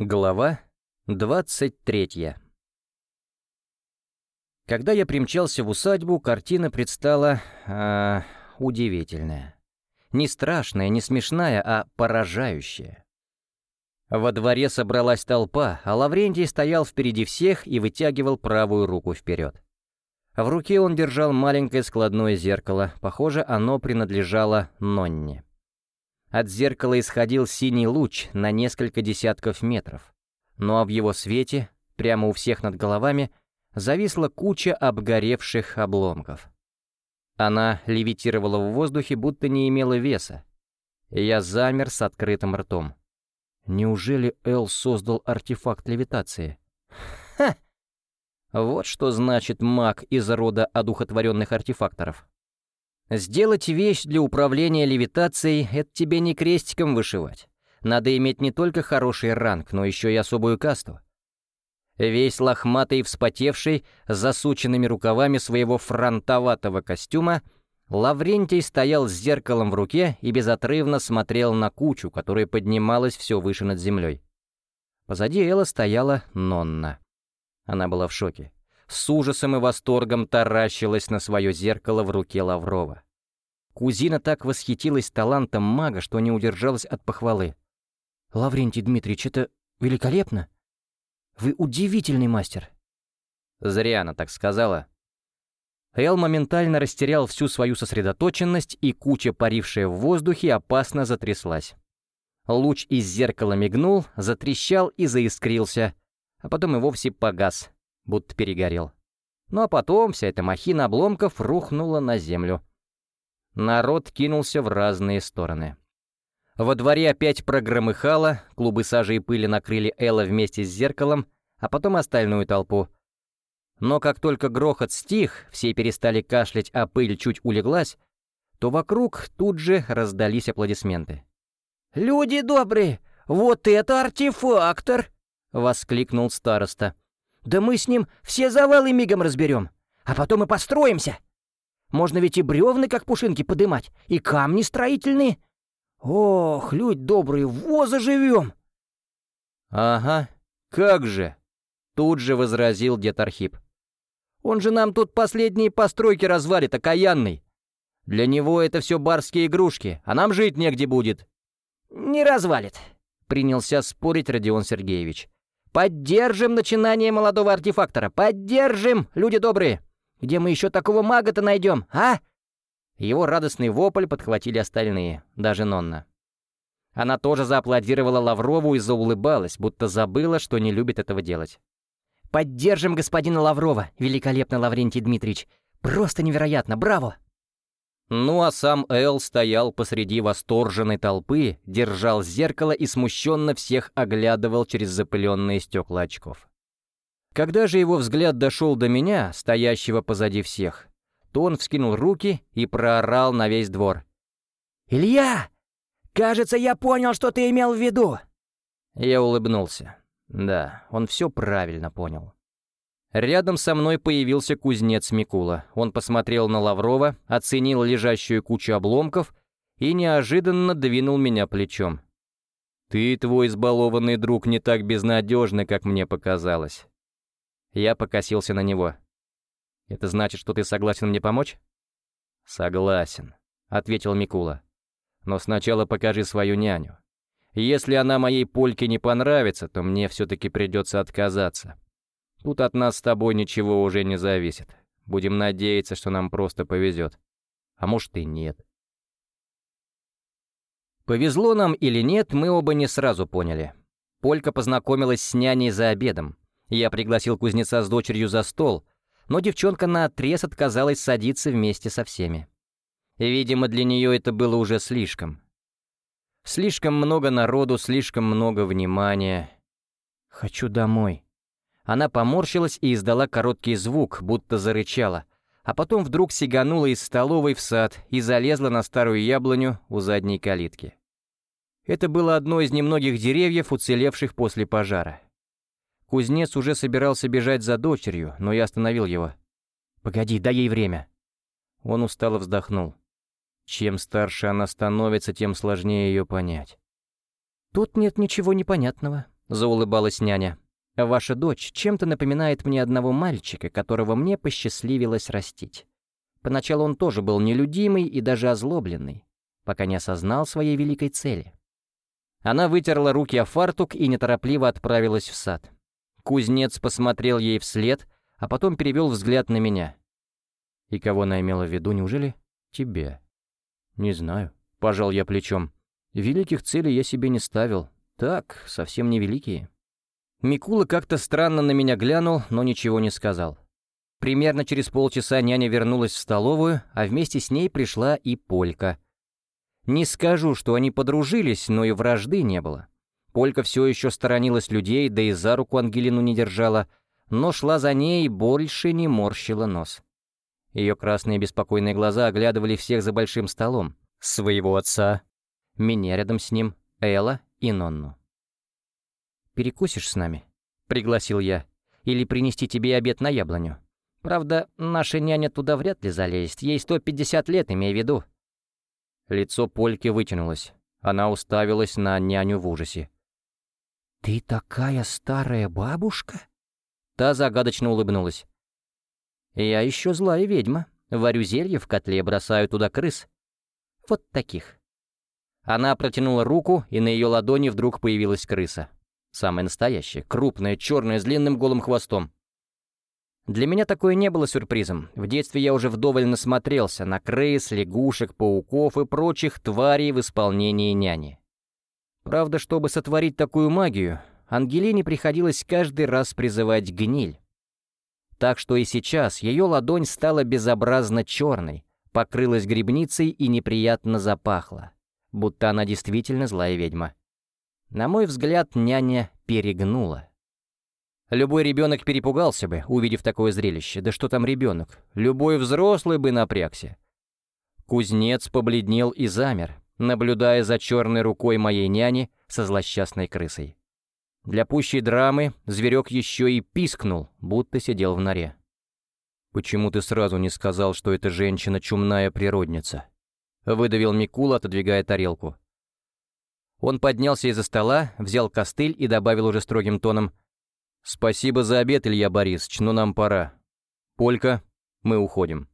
Глава 23 Когда я примчался в усадьбу, картина предстала... Э, удивительная. Не страшная, не смешная, а поражающая. Во дворе собралась толпа, а Лаврентий стоял впереди всех и вытягивал правую руку вперед. В руке он держал маленькое складное зеркало, похоже, оно принадлежало Нонне. От зеркала исходил синий луч на несколько десятков метров. Ну а в его свете, прямо у всех над головами, зависла куча обгоревших обломков. Она левитировала в воздухе, будто не имела веса. Я замер с открытым ртом. Неужели Эл создал артефакт левитации? Ха! Вот что значит маг из рода одухотворенных артефакторов. Сделать вещь для управления левитацией — это тебе не крестиком вышивать. Надо иметь не только хороший ранг, но еще и особую касту. Весь лохматый и вспотевший, с засученными рукавами своего фронтоватого костюма, Лаврентий стоял с зеркалом в руке и безотрывно смотрел на кучу, которая поднималась все выше над землей. Позади Элла стояла Нонна. Она была в шоке с ужасом и восторгом таращилась на свое зеркало в руке Лаврова. Кузина так восхитилась талантом мага, что не удержалась от похвалы. «Лаврентий Дмитриевич, это великолепно! Вы удивительный мастер!» Зря она так сказала. Эл моментально растерял всю свою сосредоточенность, и куча, парившая в воздухе, опасно затряслась. Луч из зеркала мигнул, затрещал и заискрился, а потом и вовсе погас, будто перегорел. Ну а потом вся эта махина обломков рухнула на землю. Народ кинулся в разные стороны. Во дворе опять прогромыхало, клубы сажи и пыли накрыли Элла вместе с зеркалом, а потом остальную толпу. Но как только грохот стих, все перестали кашлять, а пыль чуть улеглась, то вокруг тут же раздались аплодисменты. «Люди добрые, вот это артефактор!» — воскликнул староста. Да мы с ним все завалы мигом разберем, а потом и построимся. Можно ведь и бревны, как пушинки, подымать, и камни строительные. Ох, люди добрые, во заживем!» «Ага, как же!» — тут же возразил дед Архип. «Он же нам тут последние постройки развалит, окаянный. Для него это все барские игрушки, а нам жить негде будет». «Не развалит», — принялся спорить Родион Сергеевич. Поддержим начинание молодого артефактора! Поддержим, люди добрые! Где мы еще такого мага-то найдем, а?» Его радостный вопль подхватили остальные, даже Нонна. Она тоже зааплодировала Лаврову и заулыбалась, будто забыла, что не любит этого делать. «Поддержим господина Лаврова, великолепно, Лаврентий Дмитриевич! Просто невероятно, браво!» Ну а сам Эл стоял посреди восторженной толпы, держал зеркало и смущенно всех оглядывал через запыленные стекла очков. Когда же его взгляд дошел до меня, стоящего позади всех, то он вскинул руки и проорал на весь двор. «Илья! Кажется, я понял, что ты имел в виду!» Я улыбнулся. Да, он все правильно понял. Рядом со мной появился кузнец Микула. Он посмотрел на Лаврова, оценил лежащую кучу обломков и неожиданно двинул меня плечом. «Ты, твой избалованный друг, не так безнадежный, как мне показалось». Я покосился на него. «Это значит, что ты согласен мне помочь?» «Согласен», — ответил Микула. «Но сначала покажи свою няню. Если она моей польке не понравится, то мне все-таки придется отказаться». Тут от нас с тобой ничего уже не зависит. Будем надеяться, что нам просто повезет. А может и нет. Повезло нам или нет, мы оба не сразу поняли. Полька познакомилась с няней за обедом. Я пригласил кузнеца с дочерью за стол, но девчонка наотрез отказалась садиться вместе со всеми. Видимо, для нее это было уже слишком. Слишком много народу, слишком много внимания. «Хочу домой», она поморщилась и издала короткий звук, будто зарычала, а потом вдруг сиганула из столовой в сад и залезла на старую яблоню у задней калитки. Это было одно из немногих деревьев, уцелевших после пожара. Кузнец уже собирался бежать за дочерью, но я остановил его. «Погоди, дай ей время». Он устало вздохнул. Чем старше она становится, тем сложнее ее понять. «Тут нет ничего непонятного», — заулыбалась няня. «Ваша дочь чем-то напоминает мне одного мальчика, которого мне посчастливилось растить. Поначалу он тоже был нелюдимый и даже озлобленный, пока не осознал своей великой цели. Она вытерла руки о фартук и неторопливо отправилась в сад. Кузнец посмотрел ей вслед, а потом перевел взгляд на меня. И кого она имела в виду, неужели? Тебе. Не знаю. Пожал я плечом. Великих целей я себе не ставил. Так, совсем не великие. Микула как-то странно на меня глянул, но ничего не сказал. Примерно через полчаса няня вернулась в столовую, а вместе с ней пришла и Полька. Не скажу, что они подружились, но и вражды не было. Полька все еще сторонилась людей, да и за руку Ангелину не держала, но шла за ней и больше не морщила нос. Ее красные беспокойные глаза оглядывали всех за большим столом. Своего отца, меня рядом с ним, Элла и Нонну. «Перекусишь с нами?» — пригласил я. «Или принести тебе обед на яблоню?» Правда, наша няня туда вряд ли залезет, ей 150 лет, имей в виду». Лицо Польки вытянулось. Она уставилась на няню в ужасе. «Ты такая старая бабушка?» Та загадочно улыбнулась. «Я еще злая ведьма. Варю зелье в котле, бросаю туда крыс. Вот таких». Она протянула руку, и на ее ладони вдруг появилась крыса. Самая настоящая, крупная, черная, с длинным голым хвостом. Для меня такое не было сюрпризом. В детстве я уже вдоволь насмотрелся на крыс, лягушек, пауков и прочих тварей в исполнении няни. Правда, чтобы сотворить такую магию, Ангелине приходилось каждый раз призывать гниль. Так что и сейчас ее ладонь стала безобразно черной, покрылась грибницей и неприятно запахла, будто она действительно злая ведьма. На мой взгляд, няня перегнула. Любой ребенок перепугался бы, увидев такое зрелище. Да что там ребенок? Любой взрослый бы напрягся. Кузнец побледнел и замер, наблюдая за черной рукой моей няни со злосчастной крысой. Для пущей драмы зверек еще и пискнул, будто сидел в норе. «Почему ты сразу не сказал, что эта женщина чумная природница?» — выдавил Микула, отодвигая тарелку. Он поднялся из-за стола, взял костыль и добавил уже строгим тоном — «Спасибо за обед, Илья Борисович, но нам пора. Полька, мы уходим».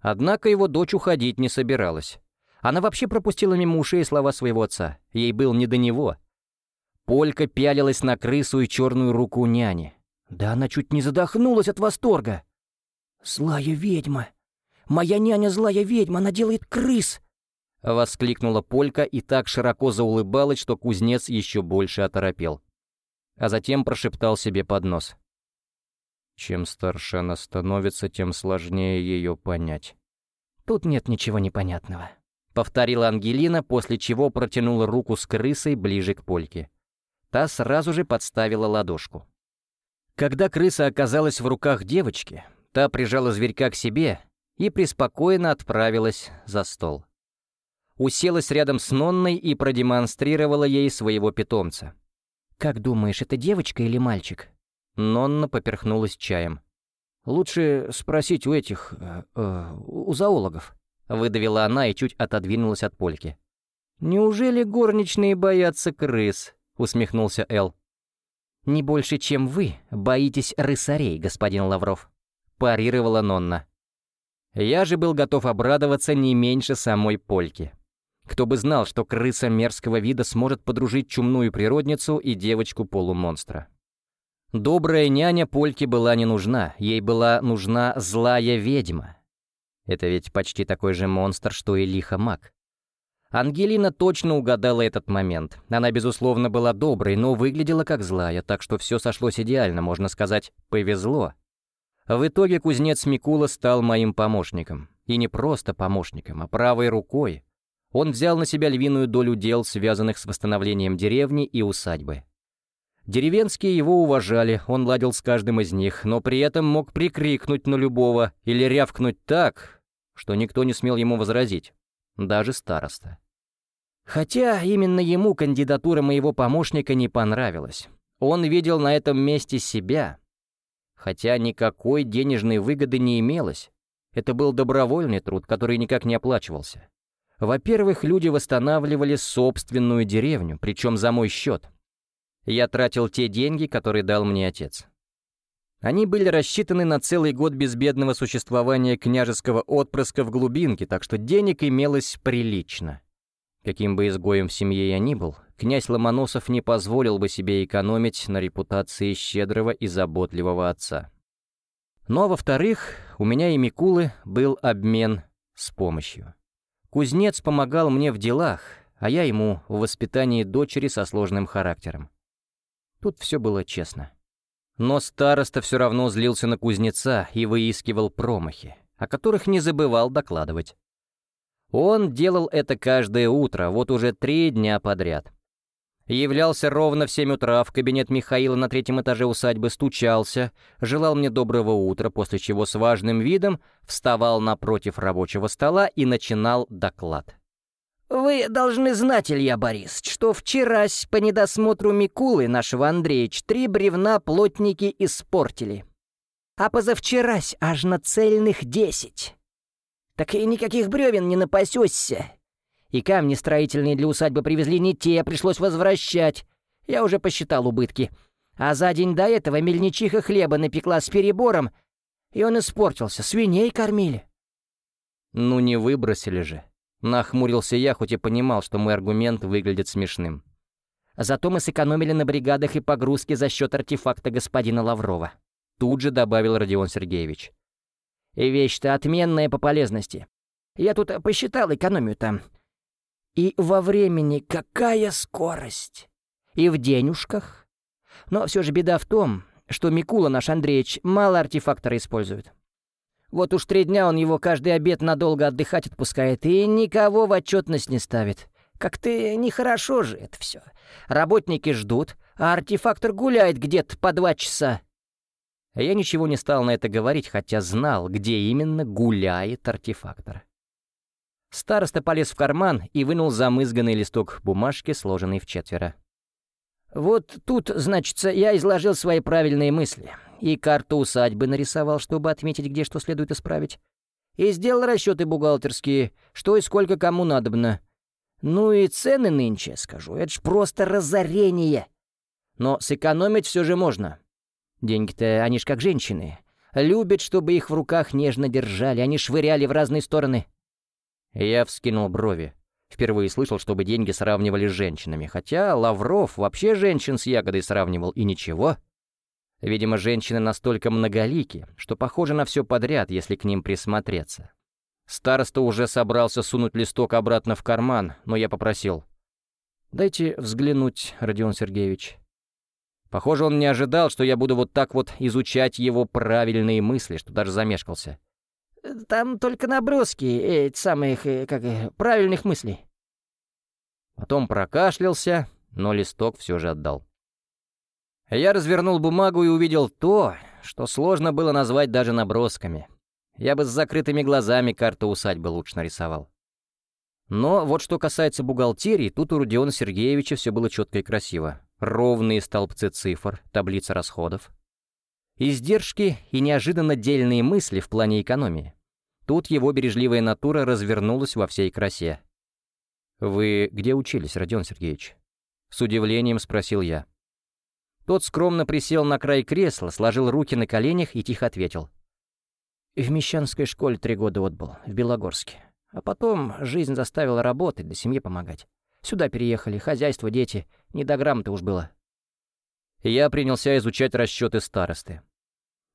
Однако его дочь уходить не собиралась. Она вообще пропустила мимо ушей слова своего отца. Ей был не до него. Полька пялилась на крысу и черную руку няни. Да она чуть не задохнулась от восторга. «Злая ведьма! Моя няня злая ведьма, она делает крыс!» Воскликнула Полька и так широко заулыбалась, что кузнец еще больше оторопел а затем прошептал себе под нос. Чем старше она становится, тем сложнее ее понять. «Тут нет ничего непонятного», — повторила Ангелина, после чего протянула руку с крысой ближе к Польке. Та сразу же подставила ладошку. Когда крыса оказалась в руках девочки, та прижала зверька к себе и преспокойно отправилась за стол. Уселась рядом с Нонной и продемонстрировала ей своего питомца. «Как думаешь, это девочка или мальчик?» Нонна поперхнулась чаем. «Лучше спросить у этих... Э, э, у зоологов», — выдавила она и чуть отодвинулась от польки. «Неужели горничные боятся крыс?» — усмехнулся Эл. «Не больше, чем вы боитесь рысарей, господин Лавров», — парировала Нонна. Я же был готов обрадоваться не меньше самой польки. Кто бы знал, что крыса мерзкого вида сможет подружить чумную природницу и девочку-полумонстра. Добрая няня Польке была не нужна, ей была нужна злая ведьма. Это ведь почти такой же монстр, что и лихо маг. Ангелина точно угадала этот момент. Она, безусловно, была доброй, но выглядела как злая, так что все сошлось идеально, можно сказать, повезло. В итоге кузнец Микула стал моим помощником. И не просто помощником, а правой рукой, он взял на себя львиную долю дел, связанных с восстановлением деревни и усадьбы. Деревенские его уважали, он ладил с каждым из них, но при этом мог прикрикнуть на любого или рявкнуть так, что никто не смел ему возразить, даже староста. Хотя именно ему кандидатура моего помощника не понравилась. Он видел на этом месте себя. Хотя никакой денежной выгоды не имелось. Это был добровольный труд, который никак не оплачивался. Во-первых, люди восстанавливали собственную деревню, причем за мой счет. Я тратил те деньги, которые дал мне отец. Они были рассчитаны на целый год безбедного существования княжеского отпрыска в глубинке, так что денег имелось прилично. Каким бы изгоем в семье я ни был, князь Ломоносов не позволил бы себе экономить на репутации щедрого и заботливого отца. Но, во-вторых, у меня и Микулы был обмен с помощью. Кузнец помогал мне в делах, а я ему в воспитании дочери со сложным характером. Тут все было честно. Но староста все равно злился на кузнеца и выискивал промахи, о которых не забывал докладывать. Он делал это каждое утро, вот уже три дня подряд. Являлся ровно в семь утра в кабинет Михаила на третьем этаже усадьбы, стучался, желал мне доброго утра, после чего с важным видом вставал напротив рабочего стола и начинал доклад. «Вы должны знать, Илья Борис, что вчерась по недосмотру Микулы нашего Андреевич три бревна плотники испортили. А позавчерась аж на цельных десять. Так и никаких бревен не напасешься. И камни строительные для усадьбы привезли не те, пришлось возвращать. Я уже посчитал убытки. А за день до этого мельничиха хлеба напекла с перебором, и он испортился, свиней кормили. Ну не выбросили же. Нахмурился я, хоть и понимал, что мой аргумент выглядит смешным. Зато мы сэкономили на бригадах и погрузке за счет артефакта господина Лаврова. Тут же добавил Родион Сергеевич. И вещь-то отменная по полезности. Я тут посчитал экономию там. И во времени какая скорость! И в денежках. Но все же беда в том, что Микула наш Андреевич мало артефактора использует. Вот уж три дня он его каждый обед надолго отдыхать отпускает и никого в отчетность не ставит. Как-то нехорошо же это все. Работники ждут, а артефактор гуляет где-то по два часа. Я ничего не стал на это говорить, хотя знал, где именно гуляет артефактор. Староста полез в карман и вынул замызганный листок бумажки, сложенный в четверо. «Вот тут, значит, я изложил свои правильные мысли и карту усадьбы нарисовал, чтобы отметить, где что следует исправить. И сделал расчеты бухгалтерские, что и сколько кому надобно. Ну и цены нынче, скажу, это ж просто разорение. Но сэкономить все же можно. Деньги-то, они ж как женщины. Любят, чтобы их в руках нежно держали, они швыряли в разные стороны. Я вскинул брови. Впервые слышал, чтобы деньги сравнивали с женщинами, хотя Лавров вообще женщин с ягодой сравнивал, и ничего. Видимо, женщины настолько многолики, что похожи на все подряд, если к ним присмотреться. Староста уже собрался сунуть листок обратно в карман, но я попросил. «Дайте взглянуть, Родион Сергеевич». Похоже, он не ожидал, что я буду вот так вот изучать его правильные мысли, что даже замешкался. «Там только наброски эти самых, э, как, правильных мыслей». Потом прокашлялся, но листок все же отдал. Я развернул бумагу и увидел то, что сложно было назвать даже набросками. Я бы с закрытыми глазами карту усадьбы лучше нарисовал. Но вот что касается бухгалтерии, тут у Родиона Сергеевича все было четко и красиво. Ровные столбцы цифр, таблица расходов. Издержки и неожиданно дельные мысли в плане экономии. Тут его бережливая натура развернулась во всей красе. «Вы где учились, Родион Сергеевич?» С удивлением спросил я. Тот скромно присел на край кресла, сложил руки на коленях и тихо ответил. «В Мещанской школе три года отбыл, в Белогорске. А потом жизнь заставила работать, да семье помогать. Сюда переехали, хозяйство, дети, не до грамоты уж было». Я принялся изучать расчеты старосты.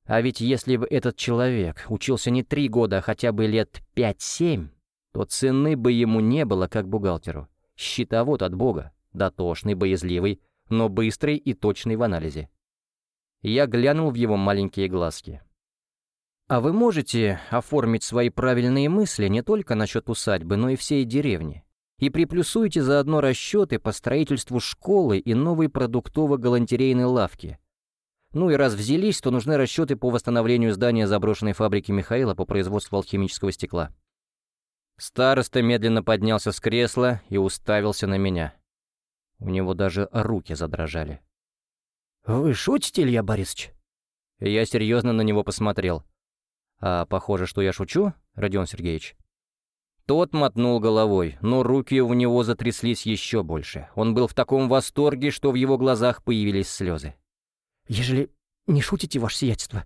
А ведь если бы этот человек учился не три года, а хотя бы лет пять-семь, то цены бы ему не было как бухгалтеру. Счетовод от бога, дотошный, боязливый, но быстрый и точный в анализе. Я глянул в его маленькие глазки. «А вы можете оформить свои правильные мысли не только насчет усадьбы, но и всей деревни? И приплюсуйте заодно расчеты по строительству школы и новой продуктово-галантерейной лавки. Ну и раз взялись, то нужны расчеты по восстановлению здания заброшенной фабрики Михаила по производству алхимического стекла». Староста медленно поднялся с кресла и уставился на меня. У него даже руки задрожали. «Вы шутите, Илья Борисович?» Я серьезно на него посмотрел. «А похоже, что я шучу, Родион Сергеевич?» Тот мотнул головой, но руки у него затряслись еще больше. Он был в таком восторге, что в его глазах появились слезы. «Ежели не шутите, ваше сиятельство,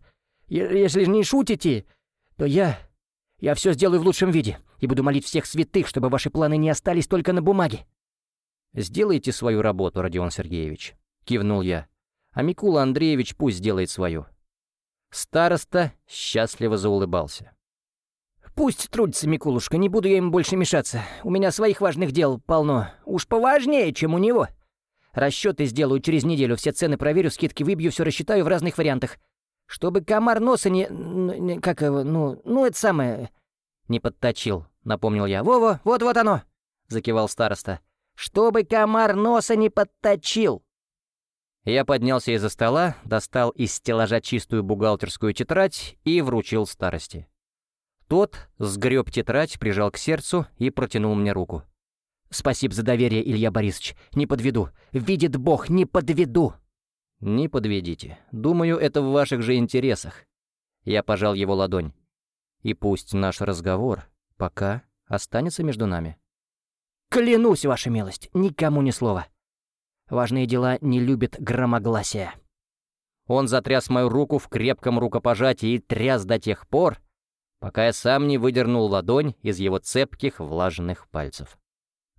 если не шутите, то я... я все сделаю в лучшем виде и буду молить всех святых, чтобы ваши планы не остались только на бумаге». «Сделайте свою работу, Родион Сергеевич», — кивнул я. «А Микула Андреевич пусть сделает свою». Староста счастливо заулыбался. «Пусть трудится, Микулушка, не буду я им больше мешаться. У меня своих важных дел полно. Уж поважнее, чем у него. Расчеты сделаю через неделю, все цены проверю, скидки выбью, все рассчитаю в разных вариантах. Чтобы комар носа не... Как его... Ну, ну это самое... Не подточил, напомнил я. «Во-во, вот-вот оно!» — закивал староста. «Чтобы комар носа не подточил!» Я поднялся из-за стола, достал из стеллажа чистую бухгалтерскую тетрадь и вручил старости. Тот сгреб тетрадь, прижал к сердцу и протянул мне руку. «Спасибо за доверие, Илья Борисович. Не подведу. Видит Бог, не подведу!» «Не подведите. Думаю, это в ваших же интересах». Я пожал его ладонь. «И пусть наш разговор пока останется между нами». «Клянусь, ваша милость, никому ни слова. Важные дела не любят громогласия». Он затряс мою руку в крепком рукопожатии и тряс до тех пор, пока я сам не выдернул ладонь из его цепких влажных пальцев.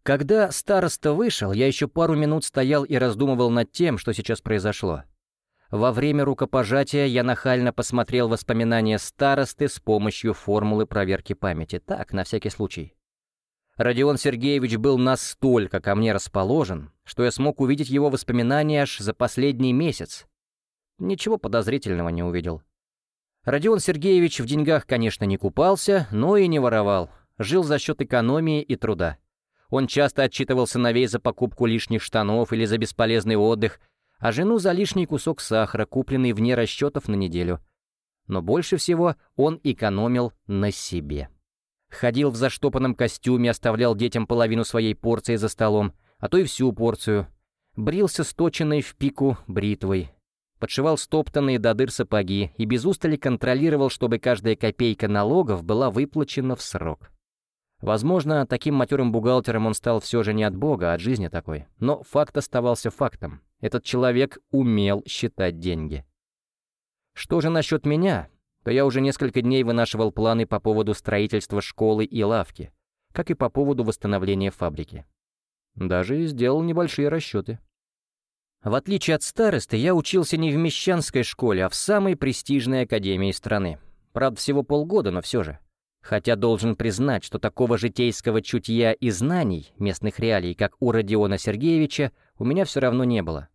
Когда староста вышел, я еще пару минут стоял и раздумывал над тем, что сейчас произошло. Во время рукопожатия я нахально посмотрел воспоминания старосты с помощью формулы проверки памяти, так, на всякий случай. Родион Сергеевич был настолько ко мне расположен, что я смог увидеть его воспоминания аж за последний месяц. Ничего подозрительного не увидел. Родион Сергеевич в деньгах, конечно, не купался, но и не воровал. Жил за счет экономии и труда. Он часто отчитывал сыновей за покупку лишних штанов или за бесполезный отдых, а жену за лишний кусок сахара, купленный вне расчетов на неделю. Но больше всего он экономил на себе. Ходил в заштопанном костюме, оставлял детям половину своей порции за столом, а то и всю порцию. Брился сточенной в пику бритвой, подшивал стоптанные до дыр сапоги и без устали контролировал, чтобы каждая копейка налогов была выплачена в срок. Возможно, таким матерым бухгалтером он стал все же не от Бога, а от жизни такой. Но факт оставался фактом. Этот человек умел считать деньги. Что же насчет меня? То я уже несколько дней вынашивал планы по поводу строительства школы и лавки, как и по поводу восстановления фабрики. Даже сделал небольшие расчеты. В отличие от старосты, я учился не в мещанской школе, а в самой престижной академии страны. Правда, всего полгода, но все же. Хотя должен признать, что такого житейского чутья и знаний местных реалий, как у Родиона Сергеевича, у меня все равно не было.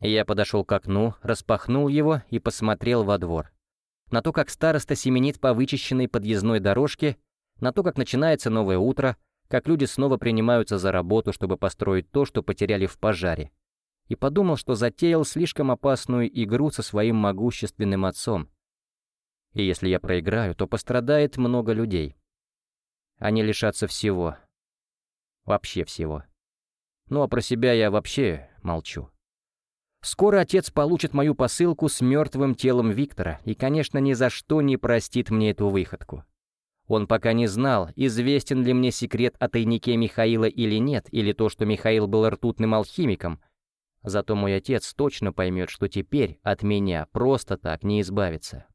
Я подошел к окну, распахнул его и посмотрел во двор. На то, как староста семенит по вычищенной подъездной дорожке, на то, как начинается новое утро, как люди снова принимаются за работу, чтобы построить то, что потеряли в пожаре и подумал, что затеял слишком опасную игру со своим могущественным отцом. И если я проиграю, то пострадает много людей. Они лишатся всего. Вообще всего. Ну а про себя я вообще молчу. Скоро отец получит мою посылку с мертвым телом Виктора и, конечно, ни за что не простит мне эту выходку. Он пока не знал, известен ли мне секрет о тайнике Михаила или нет, или то, что Михаил был ртутным алхимиком, Зато мой отец точно поймет, что теперь от меня просто так не избавиться.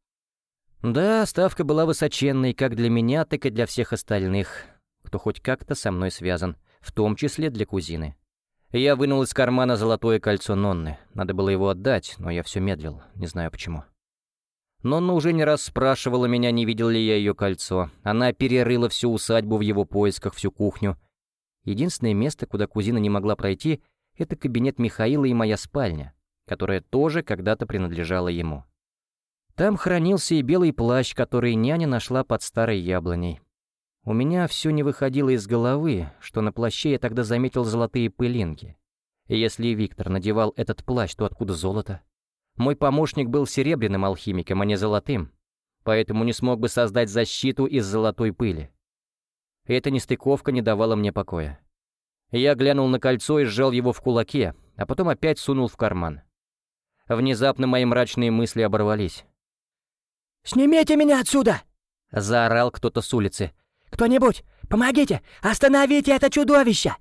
Да, ставка была высоченной как для меня, так и для всех остальных, кто хоть как-то со мной связан, в том числе для кузины. Я вынул из кармана золотое кольцо Нонны. Надо было его отдать, но я все медлил, не знаю почему. Нонна уже не раз спрашивала меня, не видел ли я ее кольцо. Она перерыла всю усадьбу в его поисках, всю кухню. Единственное место, куда кузина не могла пройти — это кабинет Михаила и моя спальня, которая тоже когда-то принадлежала ему. Там хранился и белый плащ, который няня нашла под старой яблоней. У меня все не выходило из головы, что на плаще я тогда заметил золотые пылинки. И если Виктор надевал этот плащ, то откуда золото? Мой помощник был серебряным алхимиком, а не золотым, поэтому не смог бы создать защиту из золотой пыли. Эта нестыковка не давала мне покоя. Я глянул на кольцо и сжал его в кулаке, а потом опять сунул в карман. Внезапно мои мрачные мысли оборвались. «Снимите меня отсюда!» — заорал кто-то с улицы. «Кто-нибудь! Помогите! Остановите это чудовище!»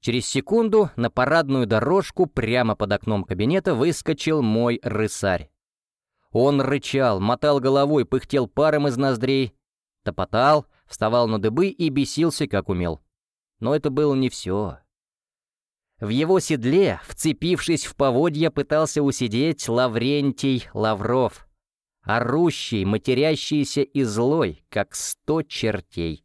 Через секунду на парадную дорожку прямо под окном кабинета выскочил мой рысарь. Он рычал, мотал головой, пыхтел паром из ноздрей, топотал, вставал на дыбы и бесился, как умел. Но это было не все. В его седле, вцепившись в поводья, пытался усидеть Лаврентий Лавров, орущий, матерящийся и злой, как сто чертей.